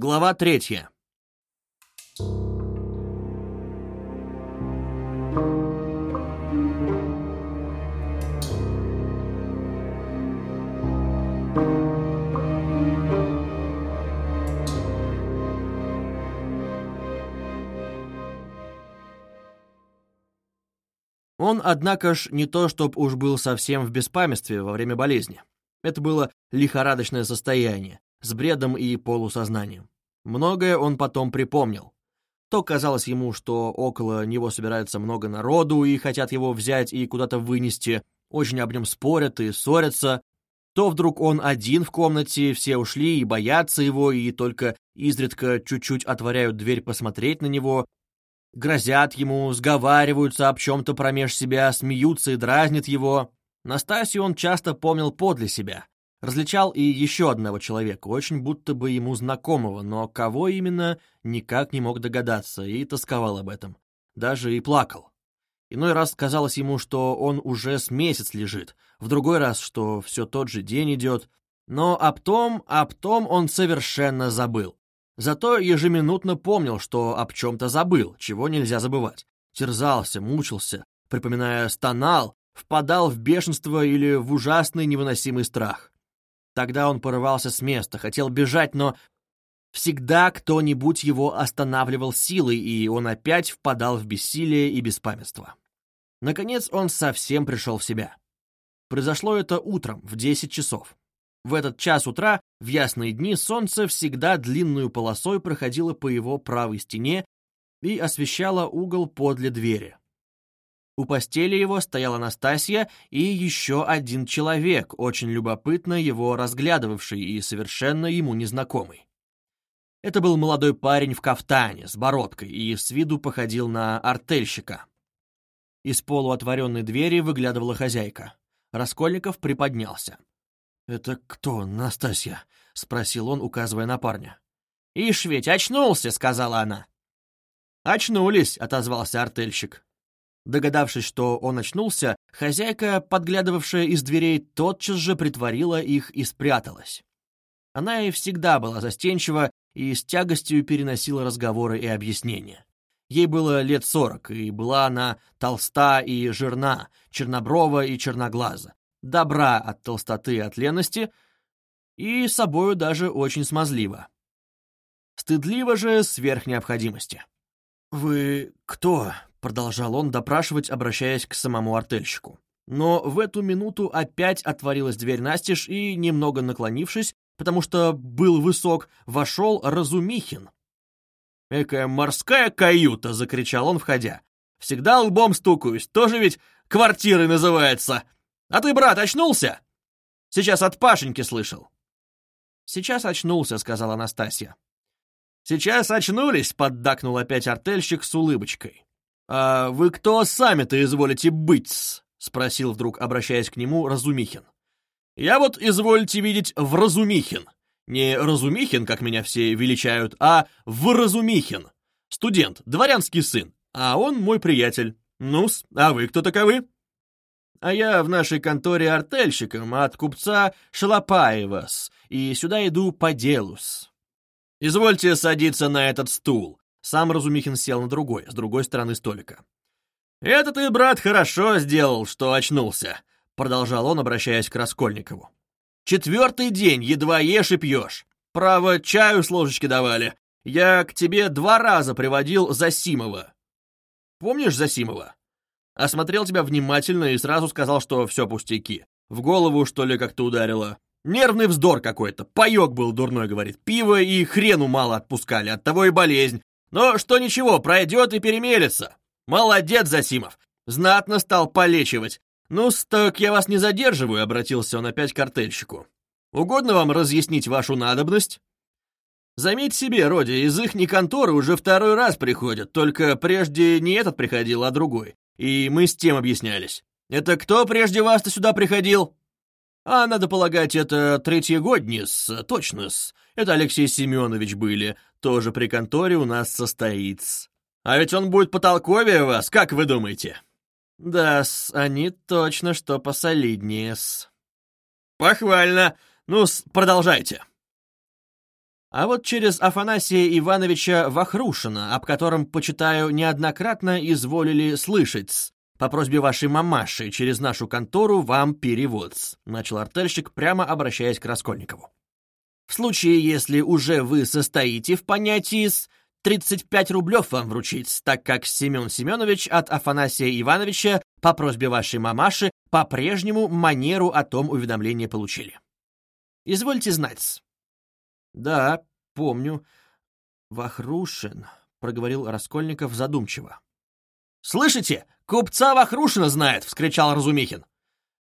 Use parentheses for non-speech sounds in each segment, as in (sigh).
Глава третья. Он, однако ж, не то чтоб уж был совсем в беспамятстве во время болезни. Это было лихорадочное состояние, с бредом и полусознанием. Многое он потом припомнил. То казалось ему, что около него собирается много народу и хотят его взять и куда-то вынести, очень об нем спорят и ссорятся. То вдруг он один в комнате, все ушли и боятся его, и только изредка чуть-чуть отворяют дверь посмотреть на него, грозят ему, сговариваются об чем-то промеж себя, смеются и дразнят его. Настасью он часто помнил подле себя. Различал и еще одного человека, очень будто бы ему знакомого, но кого именно, никак не мог догадаться и тосковал об этом. Даже и плакал. Иной раз казалось ему, что он уже с месяц лежит, в другой раз, что все тот же день идет, но об том, об том он совершенно забыл. Зато ежеминутно помнил, что об чем-то забыл, чего нельзя забывать. Терзался, мучился, припоминая, стонал, впадал в бешенство или в ужасный невыносимый страх. Тогда он порывался с места, хотел бежать, но всегда кто-нибудь его останавливал силой, и он опять впадал в бессилие и беспамятство. Наконец он совсем пришел в себя. Произошло это утром, в 10 часов. В этот час утра, в ясные дни, солнце всегда длинную полосой проходило по его правой стене и освещало угол подле двери. У постели его стояла Настасья и еще один человек, очень любопытно его разглядывавший и совершенно ему незнакомый. Это был молодой парень в кафтане, с бородкой, и с виду походил на артельщика. Из полуотворенной двери выглядывала хозяйка. Раскольников приподнялся. «Это кто, Настасья?» — спросил он, указывая на парня. «Ишь ведь, очнулся!» — сказала она. «Очнулись!» — отозвался артельщик. Догадавшись, что он очнулся, хозяйка, подглядывавшая из дверей, тотчас же притворила их и спряталась. Она и всегда была застенчива и с тягостью переносила разговоры и объяснения. Ей было лет сорок, и была она толста и жирна, черноброва и черноглаза добра от толстоты и от лености, и собою даже очень смазлива. Стыдливо же сверх необходимости. «Вы кто?» — продолжал он допрашивать, обращаясь к самому артельщику. Но в эту минуту опять отворилась дверь настежь, и, немного наклонившись, потому что был высок, вошел Разумихин. «Экая морская каюта!» — закричал он, входя. «Всегда лбом стукаюсь, тоже ведь квартирой называется!» А ты, брат, очнулся? Сейчас от Пашеньки слышал. Сейчас очнулся, сказала Анастасия. Сейчас очнулись, поддакнул опять артельщик с улыбочкой. А вы кто сами-то изволите быть? спросил вдруг, обращаясь к нему, Разумихин. Я вот извольте видеть в Разумихин. Не Разумихин, как меня все величают, а в Разумихин. Студент, дворянский сын, а он мой приятель. Ну-с, а вы кто таковы? а я в нашей конторе артельщиком от купца Шалопаева-с, и сюда иду по делу-с. Извольте садиться на этот стул. Сам Разумихин сел на другой, с другой стороны столика. «Это ты, брат, хорошо сделал, что очнулся», — продолжал он, обращаясь к Раскольникову. «Четвертый день едва ешь и пьешь. Право, чаю с ложечки давали. Я к тебе два раза приводил Засимова. Помнишь Засимова? Осмотрел тебя внимательно и сразу сказал, что все пустяки. В голову, что ли, как-то ударило. Нервный вздор какой-то. Паек был дурной, говорит. Пиво и хрену мало отпускали, оттого и болезнь. Но что ничего, пройдет и перемелется. Молодец, Засимов. Знатно стал полечивать. ну так я вас не задерживаю, обратился он опять к артельщику. Угодно вам разъяснить вашу надобность? Заметь себе, Роди, из их конторы уже второй раз приходят, только прежде не этот приходил, а другой и мы с тем объяснялись. Это кто прежде вас-то сюда приходил? А, надо полагать, это третьегоднис, точно-с. Это Алексей Семенович были, тоже при конторе у нас состоит -с. А ведь он будет потолковее вас, как вы думаете? Да-с, они точно что посолиднее-с. Похвально. ну продолжайте. А вот через Афанасия Ивановича Вахрушина, об котором, почитаю, неоднократно изволили слышать, по просьбе вашей мамаши через нашу контору вам перевод», — начал артельщик, прямо обращаясь к Раскольникову. «В случае, если уже вы состоите в понятии с 35 рублев вам вручить, так как Семен Семенович от Афанасия Ивановича по просьбе вашей мамаши по-прежнему манеру о том уведомление получили. Извольте знать». «Да, помню. Вахрушин», — проговорил Раскольников задумчиво. «Слышите? Купца Вахрушина знает!» — вскричал Разумихин.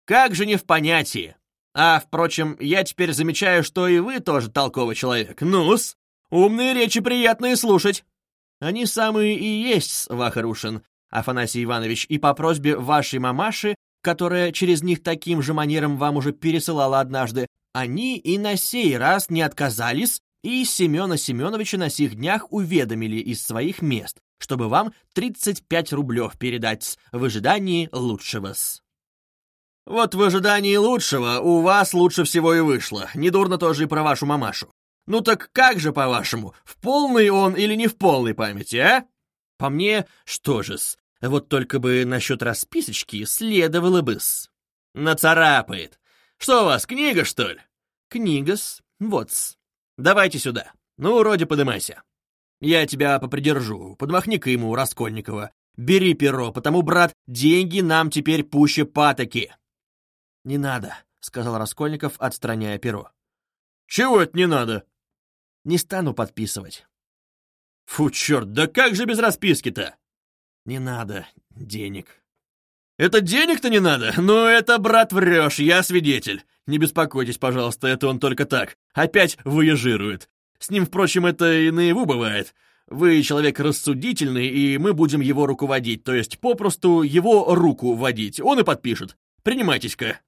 «Как же не в понятии! А, впрочем, я теперь замечаю, что и вы тоже толковый человек. Ну-с, умные речи приятные слушать!» «Они самые и есть, Вахрушин, Афанасий Иванович, и по просьбе вашей мамаши, которая через них таким же манером вам уже пересылала однажды, они и на сей раз не отказались и Семена Семеновича на сих днях уведомили из своих мест, чтобы вам 35 рублев передать в ожидании лучшего-с. Вот в ожидании лучшего у вас лучше всего и вышло. Недурно тоже и про вашу мамашу. Ну так как же, по-вашему, в полной он или не в полной памяти, а? По мне, что же-с, вот только бы насчет расписочки следовало бы-с. Нацарапает. Что у вас, книга, что ли? Книга-с, вот-с. Давайте сюда. Ну, вроде подымайся. Я тебя попридержу, подмахни-ка ему, Раскольникова. Бери перо, потому, брат, деньги нам теперь пуще патоки. Не надо, сказал Раскольников, отстраняя перо. Чего это не надо? Не стану подписывать. Фу, черт, да как же без расписки-то? Не надо денег. Это денег-то не надо? Ну, это, брат, врешь, я свидетель. Не беспокойтесь, пожалуйста, это он только так. Опять выезжирует. С ним, впрочем, это и наяву бывает. Вы человек рассудительный, и мы будем его руководить, то есть попросту его руку водить. Он и подпишет. Принимайтесь-ка.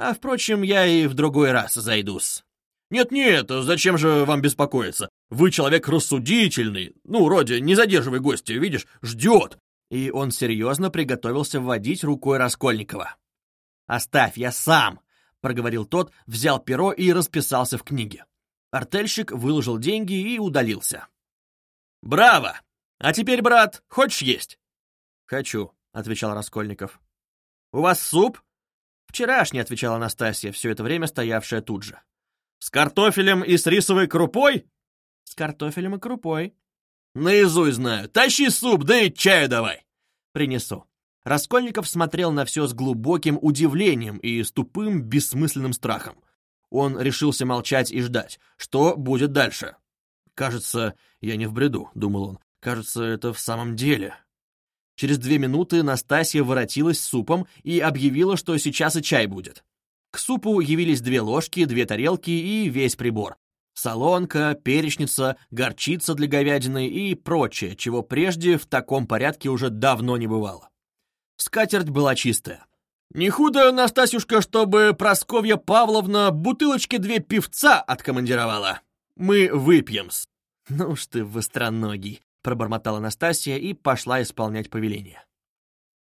А, впрочем, я и в другой раз зайдусь. Нет-нет, зачем же вам беспокоиться? Вы человек рассудительный. Ну, вроде, не задерживай гостя, видишь, ждет. И он серьезно приготовился вводить рукой Раскольникова. «Оставь, я сам!» — проговорил тот, взял перо и расписался в книге. Артельщик выложил деньги и удалился. «Браво! А теперь, брат, хочешь есть?» «Хочу», — отвечал Раскольников. «У вас суп?» «Вчерашний», — отвечала Анастасия, все это время стоявшая тут же. «С картофелем и с рисовой крупой?» «С картофелем и крупой». «Наизусть знаю. Тащи суп, да и чаю давай». «Принесу». Раскольников смотрел на все с глубоким удивлением и с тупым, бессмысленным страхом. Он решился молчать и ждать. Что будет дальше? «Кажется, я не в бреду», — думал он. «Кажется, это в самом деле». Через две минуты Настасья воротилась с супом и объявила, что сейчас и чай будет. К супу явились две ложки, две тарелки и весь прибор. Солонка, перечница, горчица для говядины и прочее, чего прежде в таком порядке уже давно не бывало. Скатерть была чистая. Не худо, Настасюшка, чтобы Просковья Павловна бутылочки две певца откомандировала. Мы выпьем-с. Ну уж ты востроногий, пробормотала Настасья и пошла исполнять повеление.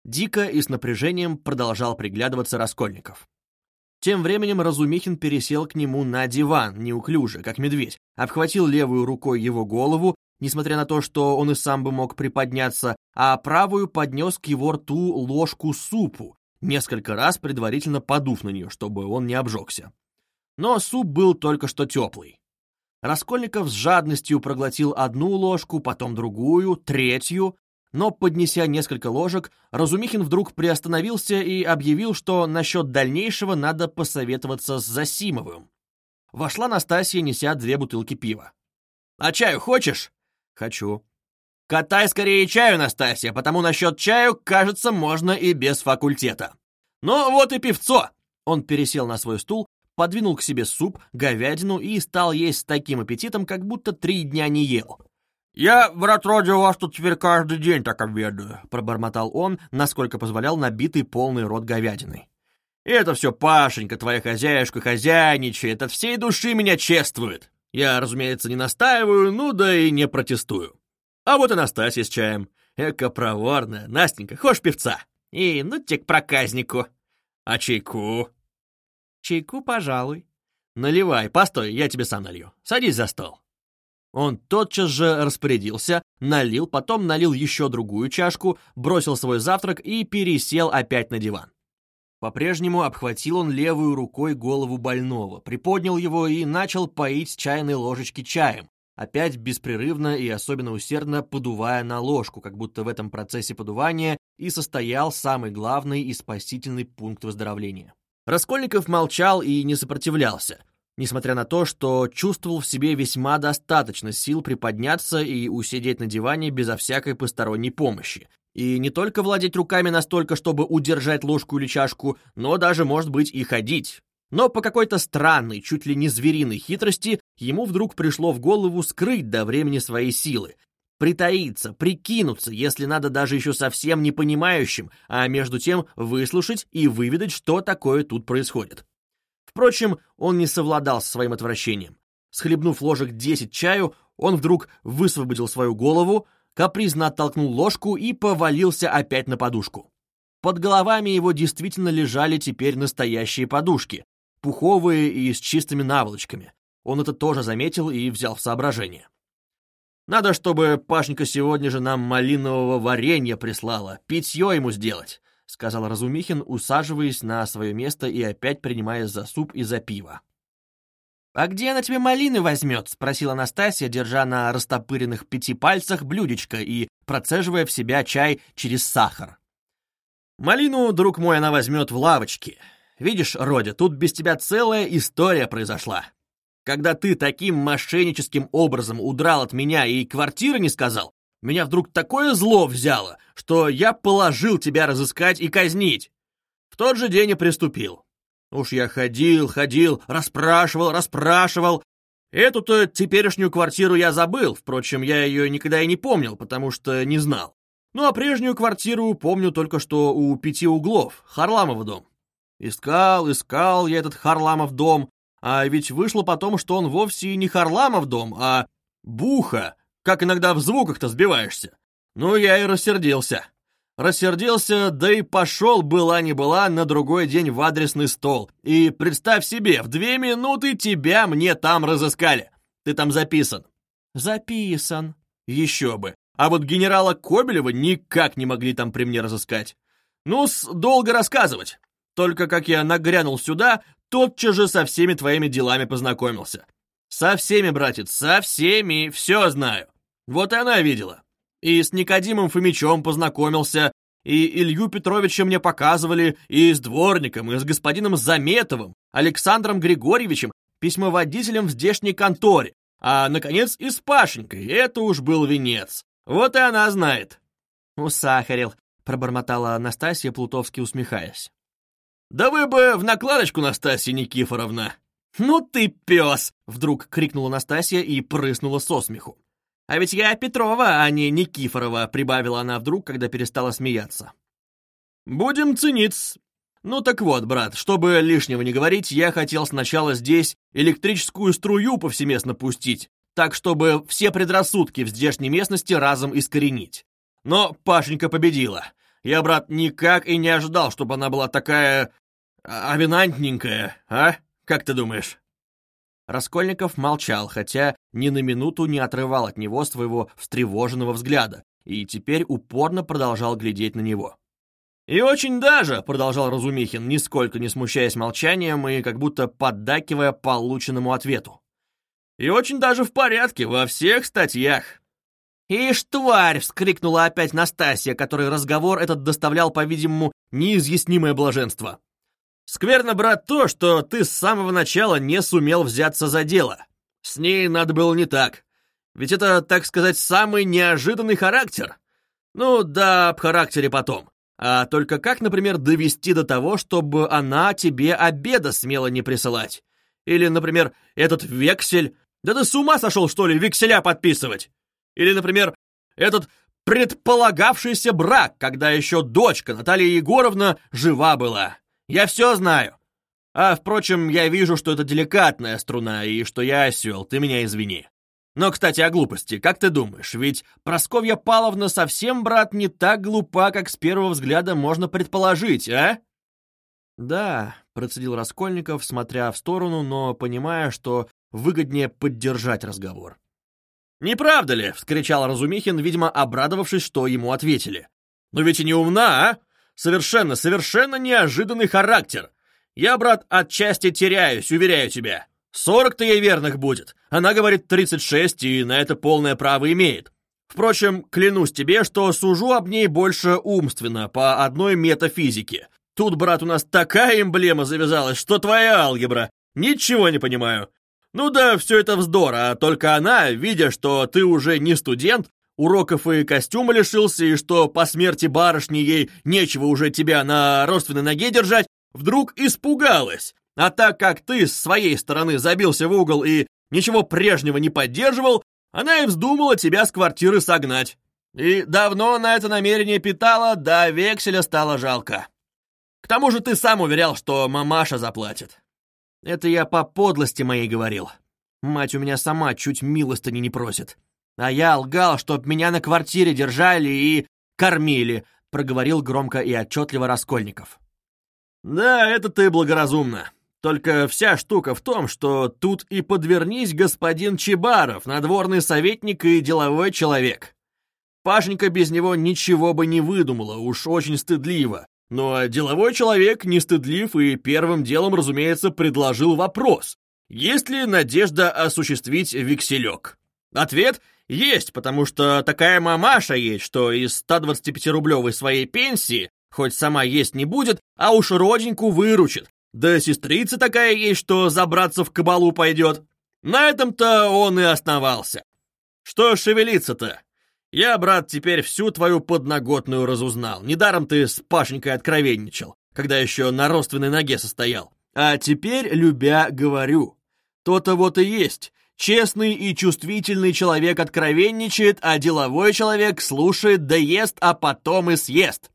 Дико и с напряжением продолжал приглядываться Раскольников. Тем временем Разумихин пересел к нему на диван, неуклюже, как медведь, обхватил левую рукой его голову, несмотря на то, что он и сам бы мог приподняться, а правую поднес к его рту ложку супу, несколько раз предварительно подув на нее, чтобы он не обжегся. Но суп был только что теплый. Раскольников с жадностью проглотил одну ложку, потом другую, третью, но, поднеся несколько ложек, Разумихин вдруг приостановился и объявил, что насчет дальнейшего надо посоветоваться с Засимовым. Вошла Настасья, неся две бутылки пива. «А чаю хочешь?» «Хочу». «Катай скорее чаю, Настасья, потому насчет чаю, кажется, можно и без факультета». «Ну вот и певцо!» Он пересел на свой стул, подвинул к себе суп, говядину и стал есть с таким аппетитом, как будто три дня не ел. «Я, брат Роди, вас тут теперь каждый день так обедаю», — пробормотал он, насколько позволял набитый полный рот говядиной. «Это все Пашенька, твоя хозяюшка, хозяйничает, от всей души меня чествует. Я, разумеется, не настаиваю, ну да и не протестую. А вот и Настасья с чаем. Эка проворная. Настенька, хочешь певца? И ну те к проказнику. А чайку? Чайку, пожалуй. Наливай, постой, я тебе сам налью. Садись за стол». Он тотчас же распорядился, налил, потом налил еще другую чашку, бросил свой завтрак и пересел опять на диван. По-прежнему обхватил он левую рукой голову больного, приподнял его и начал поить с чайной ложечки чаем, опять беспрерывно и особенно усердно подувая на ложку, как будто в этом процессе подувания и состоял самый главный и спасительный пункт выздоровления. Раскольников молчал и не сопротивлялся, несмотря на то, что чувствовал в себе весьма достаточно сил приподняться и усидеть на диване безо всякой посторонней помощи. И не только владеть руками настолько, чтобы удержать ложку или чашку, но даже, может быть, и ходить. Но по какой-то странной, чуть ли не звериной хитрости, ему вдруг пришло в голову скрыть до времени свои силы, притаиться, прикинуться, если надо даже еще совсем не понимающим, а между тем выслушать и выведать, что такое тут происходит. Впрочем, он не совладал со своим отвращением. Схлебнув ложек десять чаю, он вдруг высвободил свою голову, капризно оттолкнул ложку и повалился опять на подушку. Под головами его действительно лежали теперь настоящие подушки, пуховые и с чистыми наволочками. Он это тоже заметил и взял в соображение. «Надо, чтобы Пашенька сегодня же нам малинового варенья прислала, питье ему сделать. — сказал Разумихин, усаживаясь на свое место и опять принимая за суп и за пиво. «А где она тебе малины возьмет?» — спросила Настасья, держа на растопыренных пяти пальцах блюдечко и процеживая в себя чай через сахар. «Малину, друг мой, она возьмет в лавочке. Видишь, Родя, тут без тебя целая история произошла. Когда ты таким мошенническим образом удрал от меня и квартиры не сказал, меня вдруг такое зло взяло, что я положил тебя разыскать и казнить. В тот же день и приступил. Уж я ходил, ходил, расспрашивал, расспрашивал. Эту-то теперешнюю квартиру я забыл, впрочем, я ее никогда и не помнил, потому что не знал. Ну а прежнюю квартиру помню только что у пяти углов, Харламов дом. Искал, искал я этот Харламов дом, а ведь вышло потом, что он вовсе и не Харламов дом, а Буха, как иногда в звуках-то сбиваешься. Ну, я и рассердился. Рассердился, да и пошел, была не была, на другой день в адресный стол. И представь себе, в две минуты тебя мне там разыскали. Ты там записан. Записан. Еще бы. А вот генерала Кобелева никак не могли там при мне разыскать. Ну-с, долго рассказывать. Только как я нагрянул сюда, тотчас же со всеми твоими делами познакомился. Со всеми, братец, со всеми, все знаю. Вот и она видела. И с Никодимом Фомичом познакомился, и Илью Петровича мне показывали, и с дворником, и с господином Заметовым, Александром Григорьевичем, письмоводителем в здешней конторе, а, наконец, и с Пашенькой, это уж был венец. Вот и она знает. «Усахарил», — пробормотала Анастасия, плутовски усмехаясь. «Да вы бы в накладочку, Настасья Никифоровна!» «Ну ты пес!» — вдруг крикнула Настасья и прыснула со смеху. «А ведь я Петрова, а не Никифорова», — прибавила она вдруг, когда перестала смеяться. «Будем ценить. Ну так вот, брат, чтобы лишнего не говорить, я хотел сначала здесь электрическую струю повсеместно пустить, так чтобы все предрассудки в здешней местности разом искоренить. Но Пашенька победила. Я, брат, никак и не ожидал, чтобы она была такая... А, авинантненькая, а? Как ты думаешь?» Раскольников молчал, хотя ни на минуту не отрывал от него своего встревоженного взгляда, и теперь упорно продолжал глядеть на него. «И очень даже», — продолжал Разумихин, нисколько не смущаясь молчанием и как будто поддакивая полученному ответу. «И очень даже в порядке, во всех статьях». «Ишь, тварь!» — вскрикнула опять Настасья, которой разговор этот доставлял, по-видимому, неизъяснимое блаженство. Скверно, брат, то, что ты с самого начала не сумел взяться за дело. С ней надо было не так. Ведь это, так сказать, самый неожиданный характер. Ну, да, об характере потом. А только как, например, довести до того, чтобы она тебе обеда смело не присылать? Или, например, этот вексель... Да ты с ума сошел, что ли, векселя подписывать? Или, например, этот предполагавшийся брак, когда еще дочка Наталья Егоровна жива была. Я все знаю. А, впрочем, я вижу, что это деликатная струна, и что я осел, ты меня извини. Но, кстати, о глупости, как ты думаешь, ведь Просковья Павловна совсем, брат, не так глупа, как с первого взгляда можно предположить, а? «Да», — процедил Раскольников, смотря в сторону, но понимая, что выгоднее поддержать разговор. «Не правда ли?» — вскричал Разумихин, видимо, обрадовавшись, что ему ответили. «Но ведь и не умна, а? Совершенно, совершенно неожиданный характер. Я, брат, отчасти теряюсь, уверяю тебя. Сорок-то ей верных будет. Она говорит тридцать шесть и на это полное право имеет. Впрочем, клянусь тебе, что сужу об ней больше умственно, по одной метафизике. Тут, брат, у нас такая эмблема завязалась, что твоя алгебра. Ничего не понимаю. Ну да, все это вздор, а только она, видя, что ты уже не студент, уроков и костюма лишился, и что по смерти барышни ей нечего уже тебя на родственной ноге держать, вдруг испугалась. А так как ты с своей стороны забился в угол и ничего прежнего не поддерживал, она и вздумала тебя с квартиры согнать. И давно на это намерение питала, да векселя стало жалко. К тому же ты сам уверял, что мамаша заплатит. Это я по подлости моей говорил. Мать у меня сама чуть милостыни не просит. А я лгал, чтоб меня на квартире держали и кормили, проговорил громко и отчетливо Раскольников. Да, это ты благоразумно. Только вся штука в том, что тут и подвернись господин Чебаров, надворный советник и деловой человек. Пашенька без него ничего бы не выдумала, уж очень стыдливо. Но деловой человек не стыдлив и первым делом, разумеется, предложил вопрос. Есть ли надежда осуществить векселек? Ответ – есть, потому что такая мамаша есть, что из 125-рублевой своей пенсии, хоть сама есть не будет, а уж роденьку выручит. Да сестрица такая есть, что забраться в кабалу пойдет. На этом-то он и основался. Что шевелиться-то? Я, брат, теперь всю твою подноготную разузнал. Недаром ты с Пашенькой откровенничал, когда еще на родственной ноге состоял. А теперь, любя, говорю. То-то вот и есть. Честный и чувствительный человек откровенничает, а деловой человек слушает да ест, а потом и съест.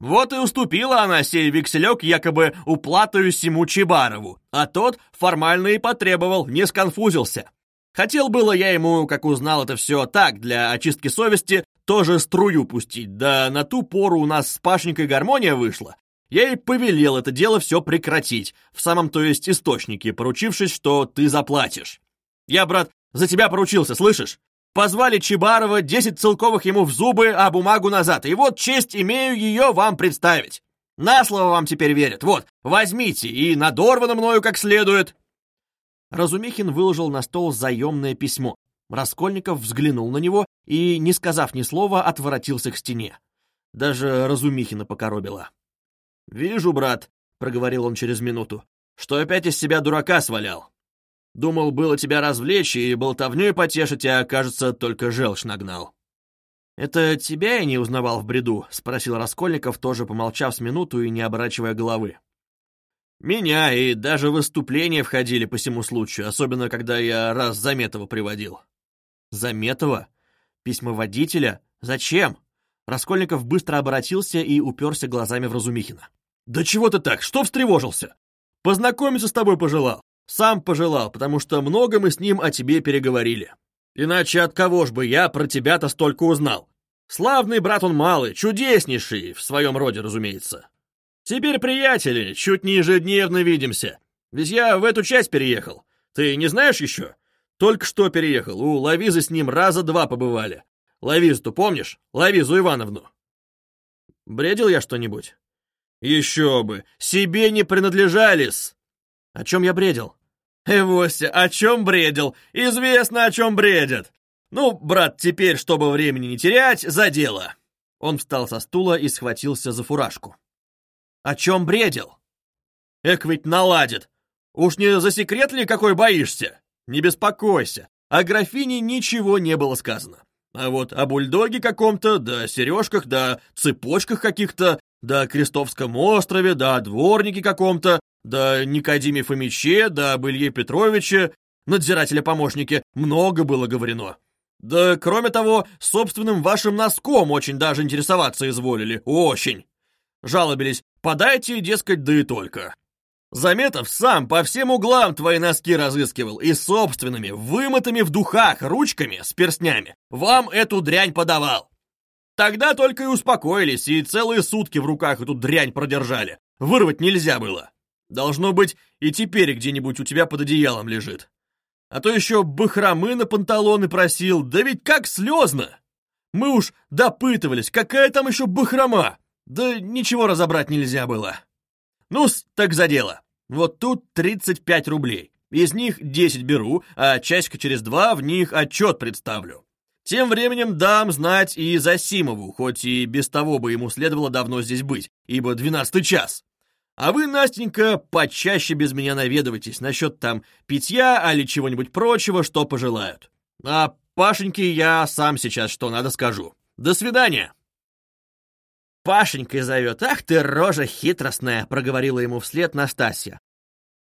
Вот и уступила она сей векселек якобы уплатою сему Чебарову, а тот формально и потребовал, не сконфузился. Хотел было я ему, как узнал это все так, для очистки совести, тоже струю пустить, да на ту пору у нас с Пашенькой гармония вышла. Я и повелел это дело все прекратить, в самом то есть источнике, поручившись, что ты заплатишь. Я, брат, за тебя поручился, слышишь? Позвали Чебарова, десять целковых ему в зубы, а бумагу назад, и вот честь имею ее вам представить. На слово вам теперь верят, вот, возьмите, и надорвано мною как следует. Разумихин выложил на стол заемное письмо. Раскольников взглянул на него и, не сказав ни слова, отворотился к стене. Даже Разумихина покоробило. «Вижу, брат», — проговорил он через минуту, — «что опять из себя дурака свалял. Думал, было тебя развлечь и болтовнёй потешить, а, кажется, только желчь нагнал». «Это тебя я не узнавал в бреду?» — спросил Раскольников, тоже помолчав с минуту и не оборачивая головы. Меня и даже выступления входили по всему случаю, особенно когда я раз Заметова приводил. Заметова? Письма водителя? Зачем? Раскольников быстро обратился и уперся глазами в Разумихина. «Да чего ты так? Что встревожился? Познакомиться с тобой пожелал. Сам пожелал, потому что много мы с ним о тебе переговорили. Иначе от кого ж бы я про тебя-то столько узнал? Славный брат он малый, чудеснейший, в своем роде, разумеется. Теперь, приятели, чуть не ежедневно видимся. Ведь я в эту часть переехал. Ты не знаешь еще? Только что переехал. У Лавизы с ним раза два побывали. Лавизу-то помнишь? Лавизу Ивановну. Бредил я что-нибудь? Еще бы. Себе не принадлежали-с. О чем я бредил? Эвося, о чем бредил? Известно, о чем бредят. Ну, брат, теперь, чтобы времени не терять, за дело. Он встал со стула и схватился за фуражку. О чем бредил? Эк ведь наладит. Уж не за секрет ли какой боишься? Не беспокойся. О графине ничего не было сказано. А вот о бульдоге каком-то, да сережках, да цепочках каких-то, да Крестовском острове, да дворнике каком-то, да Никодиме Фомиче, да об Илье Петровиче, надзирателя-помощнике, много было говорено. Да, кроме того, собственным вашим носком очень даже интересоваться изволили, очень. Жалобились, подайте, дескать, да и только. Заметов сам по всем углам твои носки разыскивал и собственными, вымытыми в духах, ручками с перстнями, вам эту дрянь подавал. Тогда только и успокоились и целые сутки в руках эту дрянь продержали. вырвать нельзя было. Должно быть, и теперь где-нибудь у тебя под одеялом лежит. А то еще бахромы на панталоны просил, да ведь как слезно! Мы уж допытывались, какая там еще бахрома! Да ничего разобрать нельзя было. ну так за дело. Вот тут 35 рублей. Из них 10 беру, а часика через два в них отчет представлю. Тем временем дам знать и Засимову, хоть и без того бы ему следовало давно здесь быть, ибо двенадцатый час. А вы, Настенька, почаще без меня наведывайтесь насчет там питья, али чего-нибудь прочего, что пожелают. А Пашеньке я сам сейчас что надо скажу. До свидания!» «Пашенькой зовет, ах ты, рожа хитростная!» — проговорила ему вслед Настасья.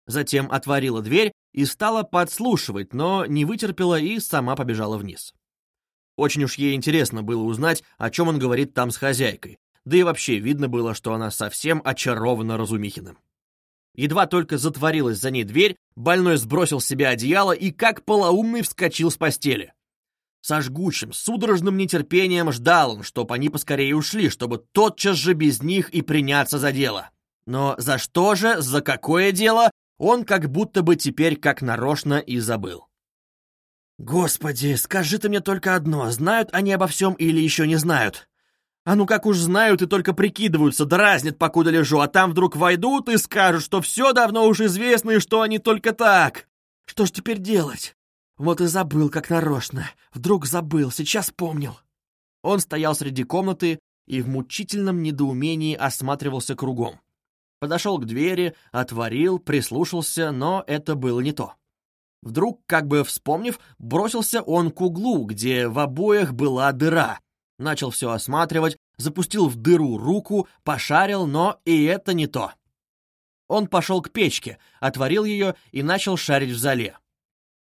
Затем отворила дверь и стала подслушивать, но не вытерпела и сама побежала вниз. Очень уж ей интересно было узнать, о чем он говорит там с хозяйкой, да и вообще видно было, что она совсем очарована Разумихиным. Едва только затворилась за ней дверь, больной сбросил с себя одеяло и как полоумный вскочил с постели. Со жгучим, судорожным нетерпением ждал он, чтоб они поскорее ушли, чтобы тотчас же без них и приняться за дело. Но за что же, за какое дело, он как будто бы теперь как нарочно и забыл. «Господи, скажи ты мне только одно, знают они обо всем или еще не знают?» А ну как уж знают и только прикидываются, дразнят, покуда лежу, а там вдруг войдут и скажут, что все давно уж известно и что они только так. Что ж теперь делать? Вот и забыл, как нарочно. Вдруг забыл, сейчас помнил. Он стоял среди комнаты и в мучительном недоумении осматривался кругом. Подошел к двери, отворил, прислушался, но это было не то. Вдруг, как бы вспомнив, бросился он к углу, где в обоях была дыра — начал все осматривать, запустил в дыру руку, пошарил, но и это не то. Он пошел к печке, отворил ее и начал шарить в зале.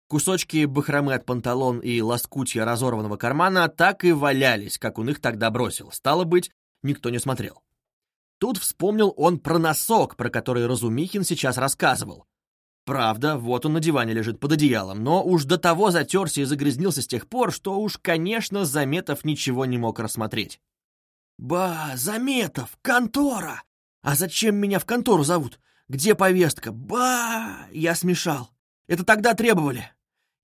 Кусочки бахромы от панталон и лоскутья разорванного кармана так и валялись, как он их тогда бросил. Стало быть, никто не смотрел. Тут вспомнил он про носок, про который Разумихин сейчас рассказывал. Правда, вот он на диване лежит под одеялом, но уж до того затерся и загрязнился с тех пор, что уж, конечно, Заметов ничего не мог рассмотреть. «Ба, Заметов, контора! А зачем меня в контору зовут? Где повестка? Ба, я смешал. Это тогда требовали.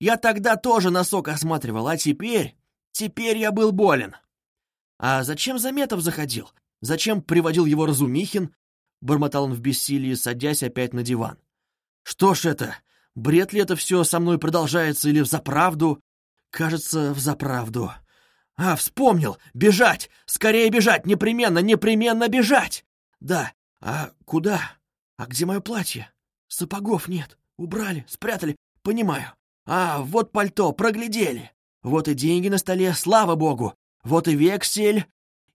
Я тогда тоже носок осматривал, а теперь... Теперь я был болен. А зачем Заметов заходил? Зачем приводил его Разумихин?» Бормотал он в бессилии, садясь опять на диван. Что ж это? Бред ли это все со мной продолжается или взаправду? Кажется, взаправду. А, вспомнил! Бежать! Скорее бежать! Непременно, непременно бежать! Да, а куда? А где мое платье? Сапогов нет. Убрали, спрятали. Понимаю. А, вот пальто, проглядели. Вот и деньги на столе, слава богу. Вот и вексель.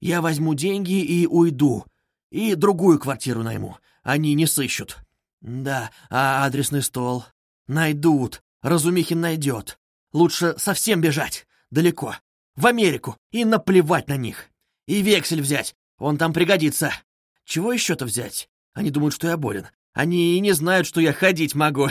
Я возьму деньги и уйду. И другую квартиру найму. Они не сыщут. «Да, а адресный стол? Найдут. Разумихин найдет. Лучше совсем бежать. Далеко. В Америку. И наплевать на них. И вексель взять. Он там пригодится. Чего еще-то взять? Они думают, что я болен. Они и не знают, что я ходить могу.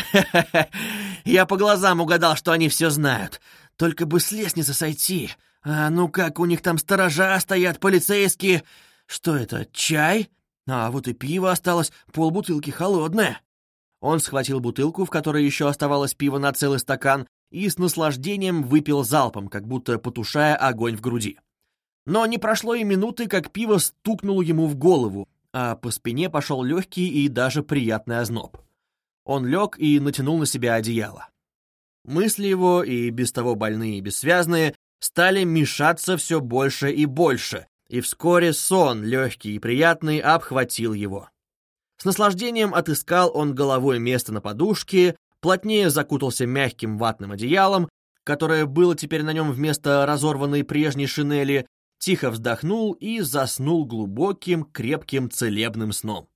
(laughs) Я по глазам угадал, что они все знают. Только бы с лестницы сойти. А ну как, у них там сторожа стоят, полицейские. Что это, чай? А вот и пиво осталось, полбутылки холодное. Он схватил бутылку, в которой еще оставалось пиво на целый стакан, и с наслаждением выпил залпом, как будто потушая огонь в груди. Но не прошло и минуты, как пиво стукнуло ему в голову, а по спине пошел легкий и даже приятный озноб. Он лег и натянул на себя одеяло. Мысли его, и без того больные и бессвязные, стали мешаться все больше и больше, и вскоре сон, легкий и приятный, обхватил его. С наслаждением отыскал он головой место на подушке, плотнее закутался мягким ватным одеялом, которое было теперь на нем вместо разорванной прежней шинели, тихо вздохнул и заснул глубоким, крепким, целебным сном.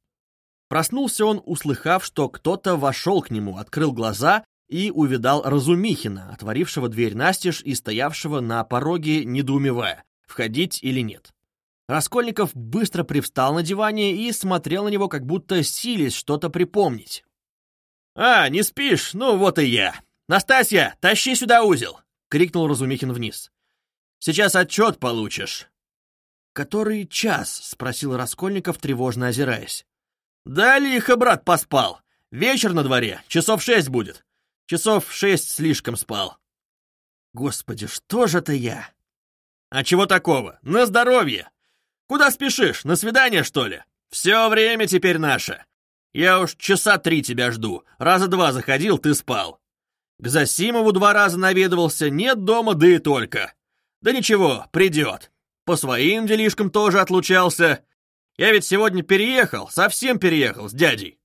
Проснулся он, услыхав, что кто-то вошел к нему, открыл глаза и увидал Разумихина, отворившего дверь настежь и стоявшего на пороге, недоумевая, входить или нет. Раскольников быстро привстал на диване и смотрел на него, как будто сились что-то припомнить. «А, не спишь? Ну вот и я. Настасья, тащи сюда узел!» — крикнул Разумихин вниз. «Сейчас отчет получишь». «Который час?» — спросил Раскольников, тревожно озираясь. Да лихо, брат, поспал. Вечер на дворе, часов шесть будет. Часов шесть слишком спал. Господи, что же это я? А чего такого? На здоровье. Куда спешишь? На свидание, что ли? Все время теперь наше. Я уж часа три тебя жду. Раза два заходил, ты спал. К Засимову два раза наведывался, нет дома, да и только. Да ничего, придет. По своим делишкам тоже отлучался. Я ведь сегодня переехал, совсем переехал с дядей.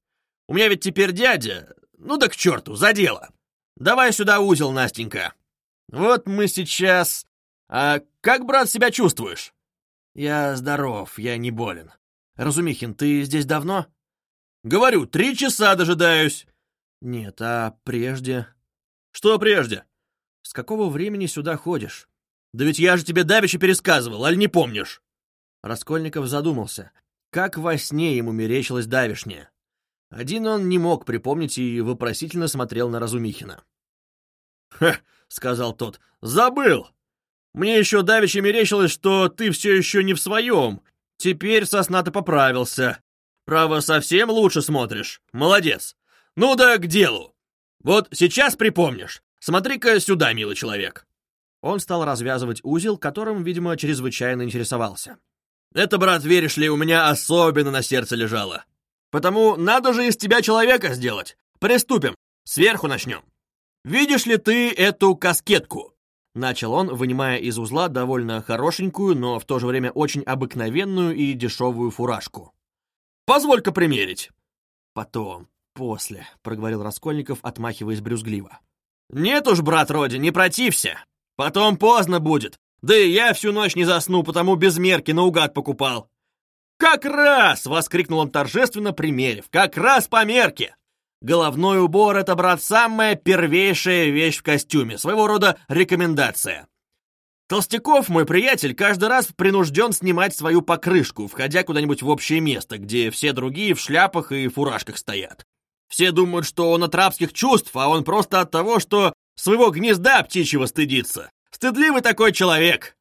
У меня ведь теперь дядя. Ну да к черту, за дело. Давай сюда узел, Настенька. Вот мы сейчас... А как, брат, себя чувствуешь? Я здоров, я не болен. Разумихин, ты здесь давно? Говорю, три часа дожидаюсь. Нет, а прежде... Что прежде? С какого времени сюда ходишь? Да ведь я же тебе давеча пересказывал, аль не помнишь? Раскольников задумался. Как во сне ему мерещилось давишнее. Один он не мог припомнить и вопросительно смотрел на Разумихина. «Ха!» — сказал тот. «Забыл! Мне еще давеча мерещилось, что ты все еще не в своем. Теперь сосна ты поправился. Право, совсем лучше смотришь. Молодец. Ну да к делу. Вот сейчас припомнишь. Смотри-ка сюда, милый человек». Он стал развязывать узел, которым, видимо, чрезвычайно интересовался. «Это, брат, веришь ли, у меня особенно на сердце лежало. Потому надо же из тебя человека сделать. Приступим. Сверху начнем. Видишь ли ты эту каскетку?» Начал он, вынимая из узла довольно хорошенькую, но в то же время очень обыкновенную и дешевую фуражку. «Позволь-ка примерить». «Потом, после», — проговорил Раскольников, отмахиваясь брюзгливо. «Нет уж, брат Роди, не протився. Потом поздно будет. Да и я всю ночь не засну, потому без мерки наугад покупал». «Как раз!» — воскликнул он торжественно, примерив. «Как раз по мерке!» Головной убор — это, брат, самая первейшая вещь в костюме, своего рода рекомендация. Толстяков, мой приятель, каждый раз принужден снимать свою покрышку, входя куда-нибудь в общее место, где все другие в шляпах и фуражках стоят. Все думают, что он от рабских чувств, а он просто от того, что своего гнезда птичьего стыдится. Стыдливый такой человек.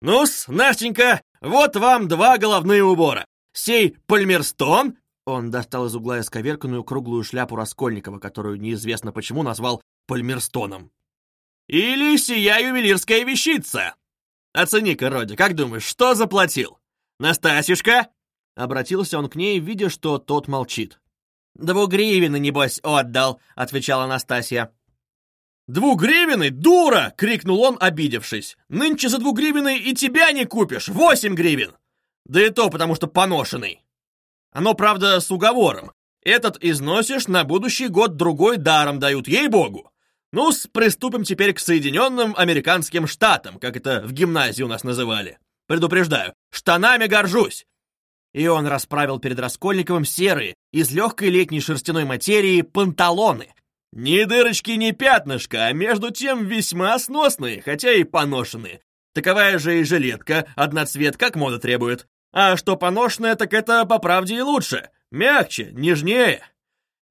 Ну-с, Настенька, вот вам два головные убора. Сей Пальмерстон он достал из угла исковерканную круглую шляпу Раскольникова, которую неизвестно почему назвал Пальмерстоном. «Или сия ювелирская вещица!» «Оцени-ка, Роди, как думаешь, что заплатил? Настасюшка?» Обратился он к ней, видя, что тот молчит. «Двугривины, небось, отдал», — отвечала Настасья. «Двугривины? Дура!» — крикнул он, обидевшись. «Нынче за двугривины и тебя не купишь! Восемь гривен! Да и то потому, что поношенный!» Оно, правда, с уговором. Этот износишь, на будущий год другой даром дают, ей-богу. ну приступим теперь к Соединенным Американским Штатам, как это в гимназии у нас называли. Предупреждаю, штанами горжусь. И он расправил перед Раскольниковым серые, из легкой летней шерстяной материи, панталоны. Ни дырочки, ни пятнышка, а между тем весьма сносные, хотя и поношенные. Таковая же и жилетка, одноцвет, как мода требует. А что поношенное, так это по правде и лучше. Мягче, нежнее.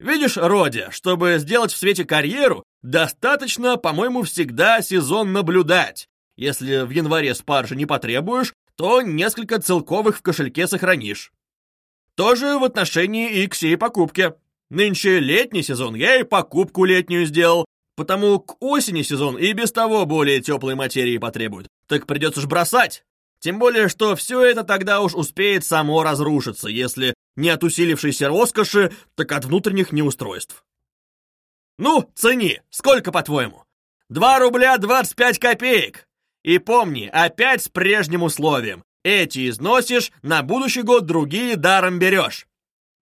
Видишь, Родя, чтобы сделать в свете карьеру, достаточно, по-моему, всегда сезон наблюдать. Если в январе спаржи не потребуешь, то несколько целковых в кошельке сохранишь. Тоже в отношении и к сей покупке. Нынче летний сезон, я и покупку летнюю сделал, потому к осени сезон и без того более теплой материи потребует. Так придется ж бросать. Тем более, что все это тогда уж успеет само разрушиться, если не от усилившейся роскоши, так от внутренних неустройств. Ну, цени, сколько по-твоему? Два рубля двадцать пять копеек. И помни, опять с прежним условием. Эти износишь, на будущий год другие даром берешь.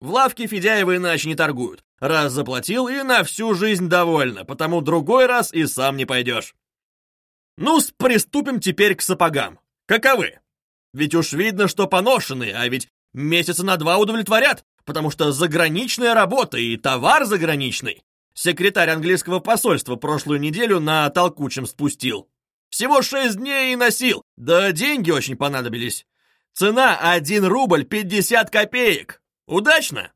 В лавке Федяева иначе не торгуют. Раз заплатил и на всю жизнь довольна, потому другой раз и сам не пойдешь. ну приступим теперь к сапогам. Каковы? Ведь уж видно, что поношенные, а ведь месяца на два удовлетворят, потому что заграничная работа и товар заграничный. Секретарь английского посольства прошлую неделю на толкучем спустил. Всего шесть дней и носил, да деньги очень понадобились. Цена один рубль пятьдесят копеек. Удачно?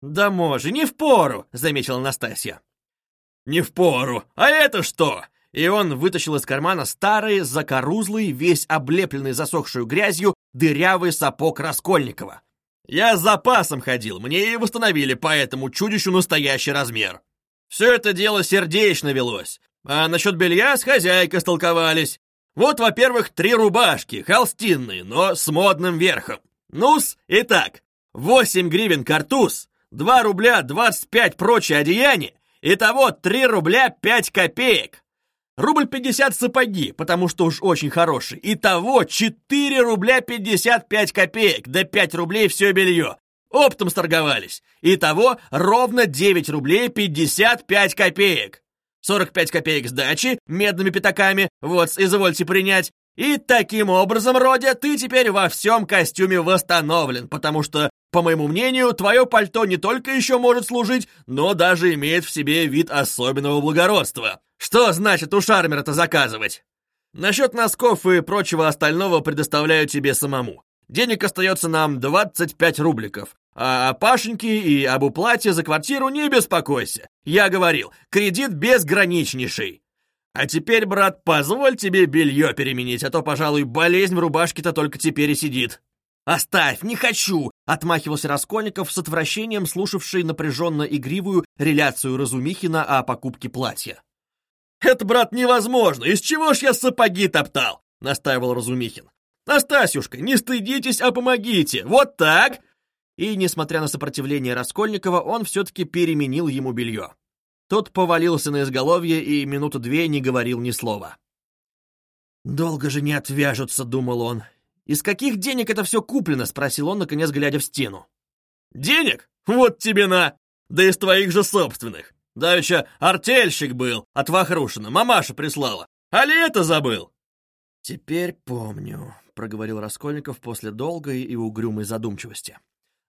Да може, не впору, заметила Настасья. Не впору. А это что? И он вытащил из кармана старый, закорузлый, весь облепленный засохшую грязью, дырявый сапог Раскольникова. Я с запасом ходил, мне и восстановили по этому чудищу настоящий размер. Все это дело сердечно велось. А насчет белья с хозяйкой столковались. Вот, во-первых, три рубашки, холстинные, но с модным верхом. Ну-с, итак, 8 гривен картуз, 2 рубля 25 прочие одеяния, итого 3 рубля 5 копеек. Рубль 50 сапоги, потому что уж очень хороший. Итого 4 рубля 55 копеек, да 5 рублей все белье. Оптом сторговались. Итого ровно 9 рублей 55 копеек. 45 копеек сдачи медными пятаками, вот, извольте принять. И таким образом, Родя, ты теперь во всем костюме восстановлен, потому что, по моему мнению, твое пальто не только еще может служить, но даже имеет в себе вид особенного благородства. Что значит у шармера-то заказывать? Насчет носков и прочего остального предоставляю тебе самому. Денег остается нам 25 рубликов. А о Пашеньке и об уплате за квартиру не беспокойся. Я говорил, кредит безграничнейший. А теперь, брат, позволь тебе белье переменить, а то, пожалуй, болезнь в рубашке-то только теперь и сидит. «Оставь, не хочу!» — отмахивался Раскольников с отвращением, слушавший напряженно-игривую реляцию Разумихина о покупке платья. «Это, брат, невозможно! Из чего ж я сапоги топтал?» — настаивал Разумихин. «Настасюшка, не стыдитесь, а помогите! Вот так!» И, несмотря на сопротивление Раскольникова, он все-таки переменил ему белье. Тот повалился на изголовье и минуту две не говорил ни слова. «Долго же не отвяжутся», — думал он. «Из каких денег это все куплено?» — спросил он, наконец, глядя в стену. «Денег? Вот тебе на! Да из твоих же собственных! Давеча артельщик был от Вахрушина, мамаша прислала. А ли это забыл?» «Теперь помню», — проговорил Раскольников после долгой и угрюмой задумчивости.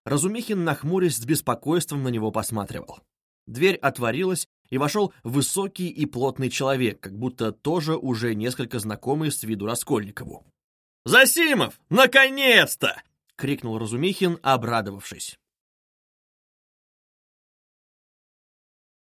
Разумихин, нахмурясь, с беспокойством на него посматривал. Дверь отворилась, и вошел высокий и плотный человек, как будто тоже уже несколько знакомый с виду Раскольникову. «Засимов! Наконец-то!» — крикнул Разумихин, обрадовавшись.